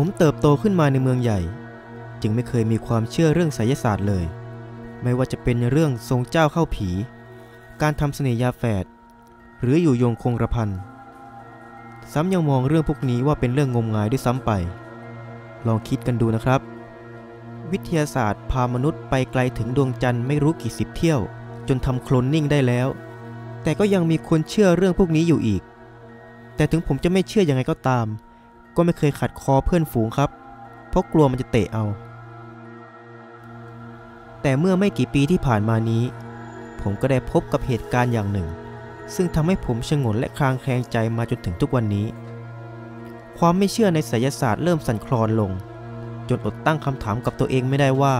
ผมเติบโตขึ้นมาในเมืองใหญ่ จึงไม่เคยมีความเชื่อเรื่องไสยศาสตร์เลย ไม่ว่าจะเป็นเรื่องทรงเจ้าเข้าผี การทำเสน่หยาแฝด หรืออยู่ยงคงกระพัน ซ้ำยังมองเรื่องพวกนี้ว่าเป็นเรื่องงมงายด้วยซ้ำไป ลองคิดกันดูนะครับ วิทยาศาสตร์พามนุษย์ไปไกลถึงดวงจันทร์ไม่รู้กี่สิบเที่ยว จนทำโคลนนิ่งได้แล้ว แต่ก็ยังมีคนเชื่อเรื่องพวกนี้อยู่อีก แต่ถึงผมจะไม่เชื่ออยังไงก็ตาม ก็ไม่เคยขัดคอเพื่อนฝูงครับ เพราะกลัวมันจะเตะเอา แต่เมื่อไม่กี่ปีที่ผ่านมานี้ ผมก็ได้พบกับเหตุการณ์อย่างหนึ่ง ซึ่งทำให้ผมชงนและคลางแคลงใจมาจนถึงทุกวันนี้ ความไม่เชื่อในไสยศาสตร์เริ่มสั่นคลอนลง จนอดตั้งคำถามกับตัวเองไม่ได้ว่า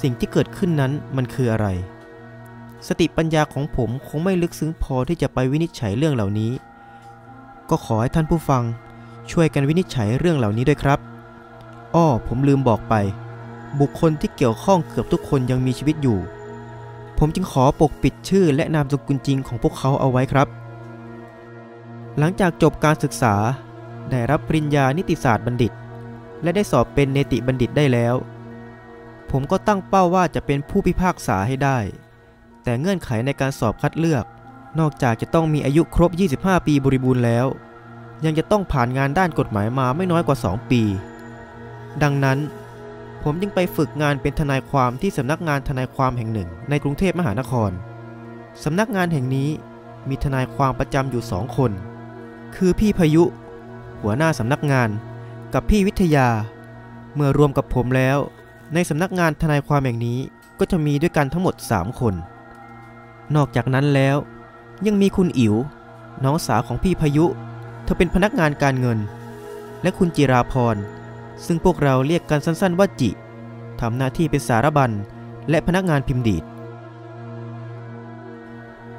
สิ่งที่เกิดขึ้นนั้นมันคืออะไรสติปัญญาของผมคงไม่ลึกซึ้งพอที่จะไปวินิจฉัยเรื่องเหล่านี้ ก็ขอให้ท่านผู้ฟัง ช่วยกันวินิจฉัยเรื่องเหล่านี้ด้วยครับ อ้อ ผมลืมบอกไป บุคคลที่เกี่ยวข้องเกือบทุกคนยังมีชีวิตอยู่ ผมจึงขอปกปิดชื่อและนามสกุลจริงของพวกเขาเอาไว้ครับ หลังจากจบการศึกษา ได้รับปริญญานิติศาสตร์บัณฑิต และได้สอบเป็นเนติบัณฑิตได้แล้ว ผมก็ตั้งเป้าว่าจะเป็นผู้พิพากษาให้ได้ แต่เงื่อนไขในการสอบคัดเลือก นอกจากจะต้องมีอายุครบ 25 ปีบริบูรณ์แล้ว ยังจะต้องผ่านงานด้านกฎหมายมาไม่น้อยกว่า 2 ปี ดังนั้น ผมจึงไปฝึกงานเป็นทนายความที่สำนักงานทนายความแห่งหนึ่ง ในกรุงเทพมหานครสำนักงานแห่งนี้มีทนายความประจำอยู่สองคน คือพี่พายุ หัวหน้าสำนักงาน กับพี่วิทยา เมื่อรวมกับผมแล้ว ในสำนักงานทนายความแห่งนี้ก็จะมีด้วยกันทั้งหมด 3 คน นอกจากนั้นแล้ว ยังมีคุณอิ๋วน้องสาวของพี่พายุ ธอเป็นพนักงานการเงิน และคุณจิราพร ซึ่งพวกเราเรียกกันสั้นๆว่าจิทำหน้าที่เป็นสารบัญและพนักงานพิมพ์ดีด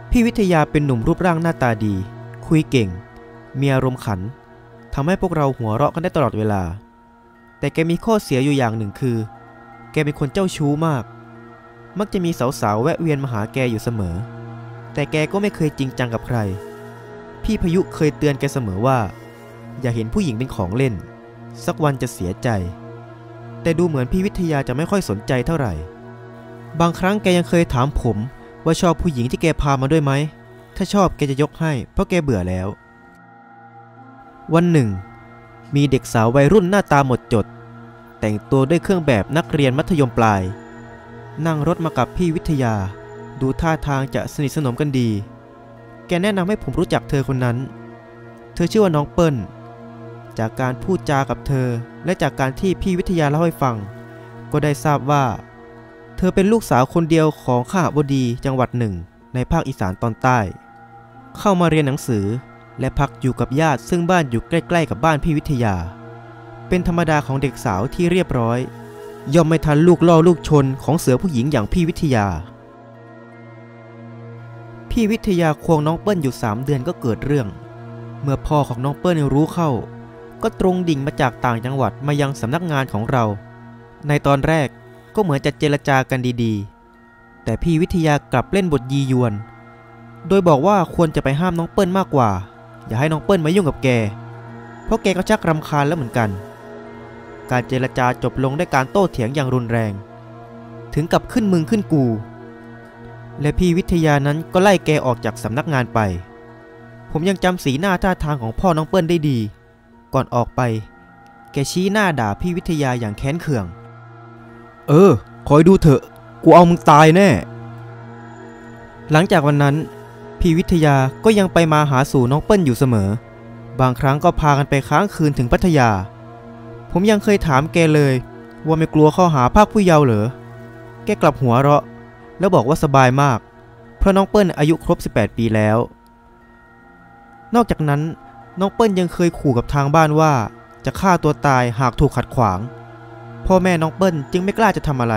พี่วิทยาเป็นหนุ่มรูปร่างหน้าตาดี คุยเก่ง มีอารมณ์ขันทำให้พวกเราหัวเราะกันได้ตลอดเวลา แต่แกมีข้อเสียอยู่อย่างหนึ่งคือ แกเป็นคนเจ้าชู้มาก มักจะมีสาวๆแวะเวียนมาหาแกอยู่เสมอ แต่แกก็ไม่เคยจริงจังกับใคร พี่พายุเคยเตือนแกเสมอว่า อย่าเห็นผู้หญิงเป็นของเล่น สักวันจะเสียใจ แต่ดูเหมือนพี่วิทยาจะไม่ค่อยสนใจเท่าไหร่ บางครั้งแกยังเคยถามผมว่าชอบผู้หญิงที่แกพามาด้วยไหม ถ้าชอบแกจะยกให้ เพราะแกเบื่อแล้ว วันหนึ่ง มีเด็กสาววัยรุ่นหน้าตาหมดจด แต่งตัวด้วยเครื่องแบบนักเรียนมัธยมปลาย นั่งรถมากับพี่วิทยา ดูท่าทางจะสนิทสนมกันดี แกแนะนำให้ผมรู้จักเธอคนนั้น เธอชื่อว่าน้องเปิ้ล จากการพูดจากับเธอ และจากการที่พี่วิทยาเล่าให้ฟัง ก็ได้ทราบว่า เธอเป็นลูกสาวคนเดียวของข้าบดีจังหวัดหนึ่ง ในภาคอีสานตอนใต้ เข้ามาเรียนหนังสือ และพักอยู่กับญาติซึ่งบ้านอยู่ใกล้ ๆ กับบ้านพี่วิทยา เป็นธรรมดาของเด็กสาวที่เรียบร้อย ย่อมไม่ทันลูกล่อลูกชนของเสือผู้หญิงอย่างพี่วิทยา พี่วิทยาควงน้องเปิ้ลอยู่ 3 เดือนก็เกิดเรื่อง เมื่อพ่อของน้องเปิ้ลรู้เข้า ก็ตรงดิ่งมาจากต่างจังหวัดมายังสำนักงานของเรา ในตอนแรกก็เหมือนจะเจรจากันดีๆ แต่พี่วิทยากลับเล่นบทยียวน โดยบอกว่าควรจะไปห้ามน้องเปิ้ลมากกว่า อย่าให้น้องเปิ้ลมายุ่งกับแก เพราะแกก็ชักรำคาญแล้วเหมือนกัน การเจรจาจบลงด้วยการโต้เถียงอย่างรุนแรง ถึงกับขึ้นมึงขึ้นกู และพี่วิทยานั้นก็ไล่แกออกจากสำนักงานไป ผมยังจำสีหน้าท่าทางของพ่อน้องเปิ้ลได้ดี ก่อนออกไป แกชี้หน้าด่าพี่วิทยาอย่างแค้นเคือง เออ คอยดูเถอะ กูเอามึงตายแน่ หลังจากวันนั้น พี่วิทยาก็ยังไปมาหาสู่น้องเปิ้ลอยู่เสมอ บางครั้งก็พากันไปค้างคืนถึงพัทยา ผมยังเคยถามแกเลย ว่าไม่กลัวข้อหาภาคผู้เยาว์เหรอ แกกลับหัวเราะ แล้วบอกว่าสบายมาก เพราะน้องเปิ้ลอายุครบ 18 ปีแล้ว นอกจากนั้นน้องเปิ้ลยังเคยขู่กับทางบ้านว่า จะฆ่าตัวตายหากถูกขัดขวาง พ่อแม่น้องเปิ้ลจึงไม่กล้าจะทำอะไร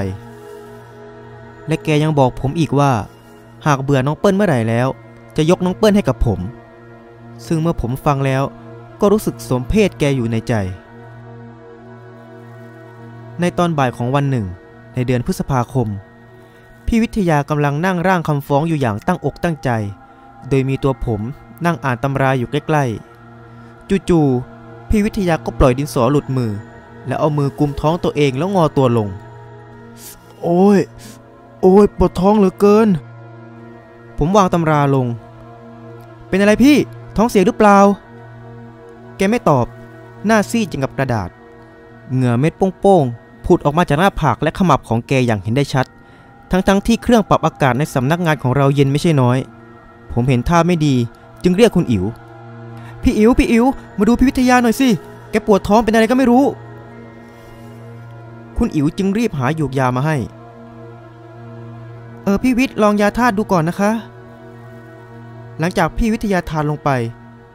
และแกยังบอกผมอีกว่า หากเบื่อน้องเปิ้ลเมื่อไหร่แล้ว จะยกน้องเปิ้ลให้กับผม ซึ่งเมื่อผมฟังแล้วก็รู้สึกสมเพศแกอยู่ในใจ ในตอนบ่ายของวันหนึ่ง ในเดือนพฤษภาคม พี่วิทยากำลังนั่งร่างคำฟ้องอยู่อย่างตั้งอกตั้งใจ โดยมีตัวผมนั่งอ่านตำราอยู่ใกล้ๆ จู่ๆ พี่วิทยาก็ปล่อยดินสอหลุดมือ แล้วเอามือกุมท้องตัวเองแล้วงอตัวลง โอ้ย โอ้ย ปวดท้องเหลือเกิน ผมวางตำราลง เป็นอะไรพี่ ท้องเสียหรือเปล่า แกไม่ตอบ หน้าซีดจังกับกระดาษ เหงื่อเม็ดโป้งๆ ผุดออกมาจากหน้าผากและขมับของแกอย่างเห็นได้ชัด ทั้งๆทที่เครื่องปรับอากาศในสำนักงานของเราเย็นไม่ใช่น้อย ผมเห็นท่าไม่ดี จึงเรียกคุณอิ๋ว พี่อิ๋วพี่อิ๋วมาดูพี่วิทยาหน่อยสิ แกปวดท้องเป็นอะไรก็ไม่รู้ คุณอิ๋วจึงรีบหาหยูกยามาให้ เออพี่วิทย์ลองยาธาตุดูก่อนนะคะ หลังจากพี่วิทยาทานลงไป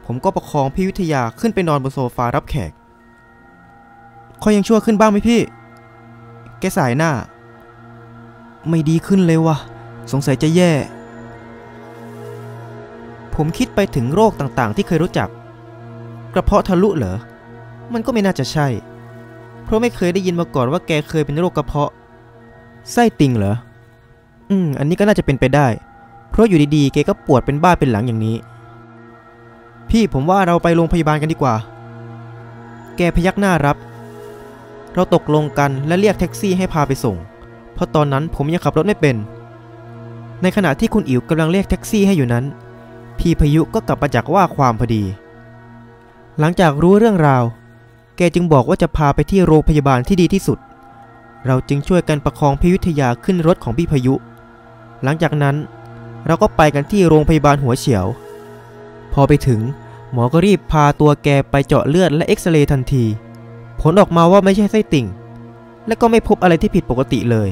ผมก็ประคองพี่วิทยาขึ้นไปนอนบนโซฟารับแขกคอยยังชั่วขึ้นบ้างไหมพี่ แกสายหน้า ไม่ดีขึ้นเลยวะสงสัยจะแย่ ผมคิดไปถึงโรคต่างๆ ที่เคยรู้จัก กระเพาะทะลุเหรอ มันก็ไม่น่าจะใช่ เพราะไม่เคยได้ยินมาก่อนว่าแกเคยเป็นโรคกระเพาะ ไส้ติ่งเหรอ อืม อันนี้ก็น่าจะเป็นไปได้ เพราะอยู่ดีๆ แกก็ปวดเป็นบ้าเป็นหลังอย่างนี้ พี่ผมว่าเราไปโรงพยาบาลกันดีกว่า แกพยักหน้ารับ เราตกลงกันและเรียกแท็กซี่ให้พาไปส่ง เพราะตอนนั้นผมยังขับรถไม่เป็น ในขณะที่คุณอิ๋วกำลังเรียกแท็กซี่ให้อยู่นั้น พี่พายุก็กลับมาจากว่าความพอดี หลังจากรู้เรื่องราว แกจึงบอกว่าจะพาไปที่โรงพยาบาลที่ดีที่สุด เราจึงช่วยกันประคองพี่วิทยาขึ้นรถของพี่พายุ หลังจากนั้นเราก็ไปกันที่โรงพยาบาลหัวเฉียว พอไปถึง หมอก็รีบพาตัวแกไปเจาะเลือดและเอ็กซเรย์ทันที ผลออกมาว่าไม่ใช่ไส้ติ่ง และก็ไม่พบอะไรที่ผิดปกติเลย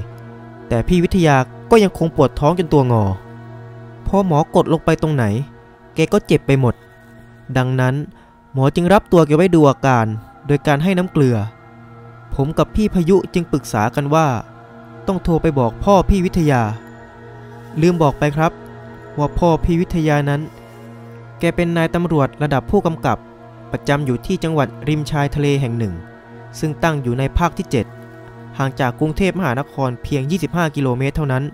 แต่พี่วิทยาก็ยังคงปวดท้องจนตัวงอ พอหมอกดลงไปตรงไหน แกก็เจ็บไปหมด ดังนั้นหมอจึงรับตัวแกไว้ดูอาการ โดยการให้น้ำเกลือ ผมกับพี่พายุจึงปรึกษากันว่า ต้องโทรไปบอกพ่อพี่วิทยา ลืมบอกไปครับ ว่าพ่อพี่วิทยานั้น แกเป็นนายตำรวจระดับผู้กำกับ ประจำอยู่ที่จังหวัดริมชายทะเลแห่งหนึ่ง ซึ่งตั้งอยู่ในภาคที่ 7 ห่างจากกรุงเทพมหานครเพียง 25 กิโลเมตรเท่านั้น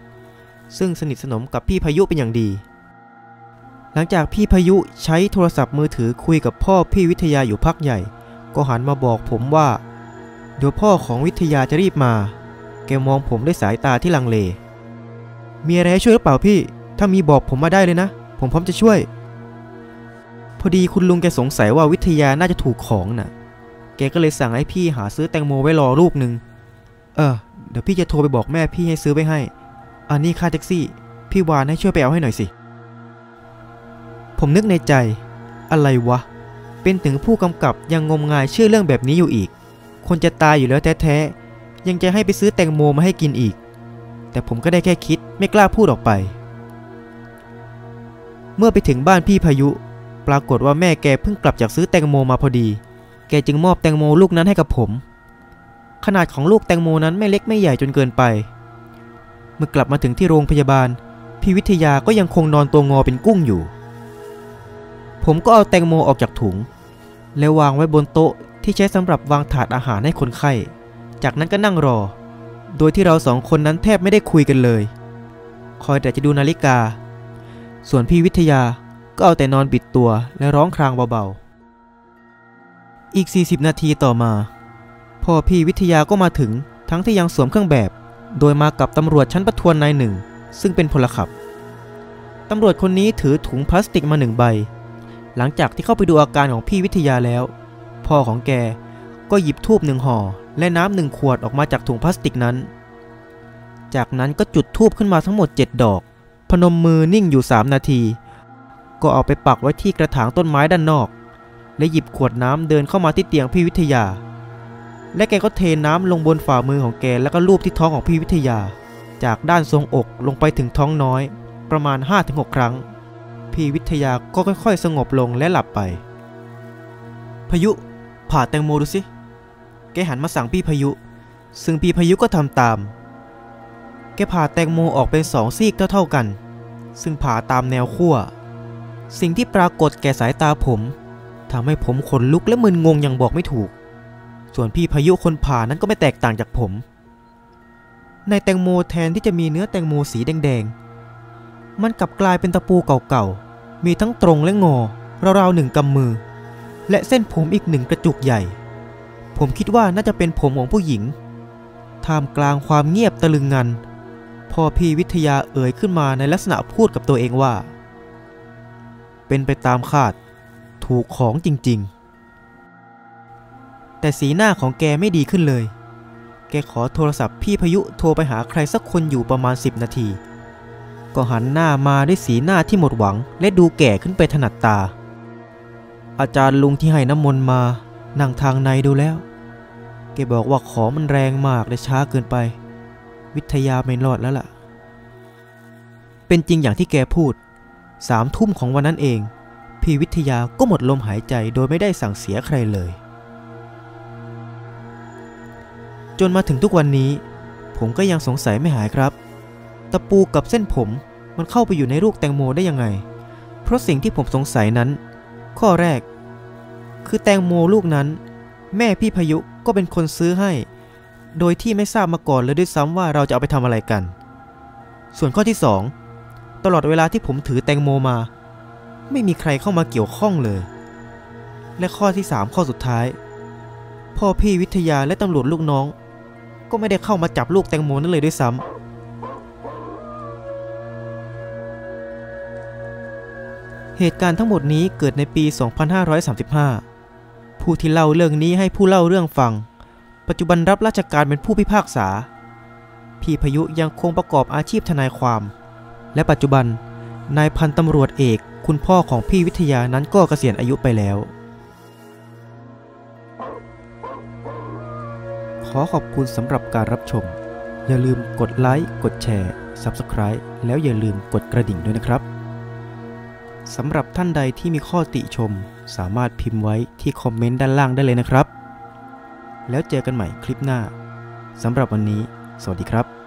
ซึ่งสนิทสนมกับพี่พายุเป็นอย่างดี หลังจากพี่พายุใช้โทรศัพท์มือถือคุยกับพ่อพี่วิทยาอยู่พักใหญ่ ก็หันมาบอกผมว่า เดี๋ยวพ่อของวิทยาจะรีบมา แกมองผมด้วยสายตาที่ลังเล มีอะไรให้ช่วยหรือเปล่าพี่ ถ้ามีบอกผมมาได้เลยนะ ผมพร้อมจะช่วย พอดีคุณลุงแกสงสัยว่าวิทยาน่าจะถูกของน่ะ แกก็เลยสั่งให้พี่หาซื้อแตงโมไว้รอลูกหนึ่ง เออ เดี๋ยวพี่จะโทรไปบอกแม่พี่ให้ซื้อไว้ให้ อันนี้ค่าแท็กซี่ พี่วานให้ช่วยไปเอาให้หน่อยสิ ผมนึกในใจ อะไรวะ เป็นถึงผู้กำกับยังงมงายเชื่อเรื่องแบบนี้อยู่อีก คนจะตายอยู่แล้วแท้ๆ ยังจะให้ไปซื้อแตงโมมาให้กินอีก แต่ผมก็ได้แค่คิดไม่กล้าพูดออกไป เมื่อไปถึงบ้านพี่พายุ ปรากฏว่าแม่แกเพิ่งกลับจากซื้อแตงโมมาพอดี แกจึงมอบแตงโมลูกนั้นให้กับผม ขนาดของลูกแตงโมนั้นไม่เล็กไม่ใหญ่จนเกินไป เมื่อกลับมาถึงที่โรงพยาบาล พี่วิทยาก็ยังคงนอนตัวงอเป็นกุ้งอยู่ ผมก็เอาแตงโมออกจากถุง แล้ววางไว้บนโต๊ะที่ใช้สำหรับวางถาดอาหารให้คนไข้ จากนั้นก็นั่งรอ โดยที่เราสองคนนั้นแทบไม่ได้คุยกันเลย คอยแต่จะดูนาฬิกา ส่วนพี่วิทยาก็เอาแต่นอนบิดตัวและร้องครางเบาๆ อีก 40 นาทีต่อมา พ่อพี่วิทยาก็มาถึงทั้งที่ยังสวมเครื่องแบบ โดยมากับตำรวจชั้นประทวนนายหนึ่ง ซึ่งเป็นพลขับตำรวจคนนี้ถือถุงพลาสติกมาหนึ่งใบ หลังจากที่เข้าไปดูอาการของพี่วิทยาแล้ว พ่อของแกก็หยิบทูบหนึ่งห่อและน้ำหนึ่งขวดออกมาจากถุงพลาสติกนั้น จากนั้นก็จุดทูบขึ้นมาทั้งหมด 7 ดอก พนมมือนิ่งอยู่ 3 นาที ก็เอาไปปักไว้ที่กระถางต้นไม้ด้านนอก และหยิบขวดน้ำเดินเข้ามาที่เตียงพี่วิทยา และแกก็เทน้ำลงบนฝ่ามือของแกแล้วก็ลูบที่ท้องของพี่วิทยา จากด้านทรงอกลงไปถึงท้องน้อย ประมาณ 5-6 ครั้ง พี่วิทยาก็ค่อยๆ สงบลงและหลับไป พายุ ผ่าแตงโมดูสิ แกหันมาสั่งพี่พายุ ซึ่งพี่พายุก็ทำตาม แกผ่าแตงโมออกเป็นสองซีกเท่าๆกัน ซึ่งผ่าตามแนวขั้ว สิ่งที่ปรากฏแก่สายตาผมทำให้ผมขนลุกและมึนงงอย่างบอกไม่ถูก ส่วนพี่พายุคนผ่านั้นก็ไม่แตกต่างจากผม ในแตงโมแทนที่จะมีเนื้อแตงโมสีแดงๆ มันกลับกลายเป็นตะปูเก่าๆ มีทั้งตรงและงอราวๆหนึ่งกำมือ และเส้นผมอีกหนึ่งกระจุกใหญ่ ผมคิดว่าน่าจะเป็นผมของผู้หญิง ท่ามกลางความเงียบตะลึงงัน พ่อพี่วิทยาเอ่ยขึ้นมาในลักษณะพูดกับตัวเองว่า เป็นไปตามคาด ถูกของจริง ๆ แต่สีหน้าของแกไม่ดีขึ้นเลย แกขอโทรศัพท์พี่พายุโทรไปหาใครสักคนอยู่ประมาณ 10 นาที ก็หันหน้ามาด้วยสีหน้าที่หมดหวัง และดูแก่ขึ้นไปถนัดตา อาจารย์ลุงที่ให้น้ำมนต์มา นั่งทางในดูแล้ว แกบอกว่าขอมันแรงมากและช้าเกินไป วิทยาไม่รอดแล้วล่ะ เป็นจริงอย่างที่แกพูดสามทุ่มของวันนั้นเอง พี่วิทยาก็หมดลมหายใจโดยไม่ได้สั่งเสียใครเลย จนมาถึงทุกวันนี้ ผมก็ยังสงสัยไม่หายครับ ตะปูกับเส้นผมมันเข้าไปอยู่ในลูกแตงโมได้ยังไง เพราะสิ่งที่ผมสงสัยนั้น ข้อแรก คือแตงโมลูกนั้น แม่พี่พายุก็เป็นคนซื้อให้ โดยที่ไม่ทราบมาก่อนเลยด้วยซ้ำว่าเราจะเอาไปทำอะไรกัน ส่วนข้อที่สองตลอดเวลาที่ผมถือแตงโมมา ไม่มีใครเข้ามาเกี่ยวข้องเลย และข้อที่สามข้อสุดท้าย พ่อพี่วิทยาและตำรวจลูกน้อง ก็ไม่ได้เข้ามาจับลูกแตงโมนั่นเลยด้วยซ้ำเหตุการณ์ทั้งหมดนี้เกิดในปี 2535 ผู้ที่เล่าเรื่องนี้ให้ผู้เล่าเรื่องฟัง ปัจจุบันรับราชการเป็นผู้พิพากษา พี่พายุยังคงประกอบอาชีพทนายความ และปัจจุบันนายพันตำรวจเอก คุณพ่อของพี่วิทยานั้นก็เกษียณอายุไปแล้ว ขอขอบคุณสำหรับการรับชม อย่าลืมกดไลค์ กดแชร์ Subscribe แล้วอย่าลืมกดกระดิ่งด้วยนะครับ สำหรับท่านใดที่มีข้อติชม สามารถพิมพ์ไว้ที่คอมเมนต์ด้านล่างได้เลยนะครับ แล้วเจอกันใหม่คลิปหน้า สำหรับวันนี้ สวัสดีครับ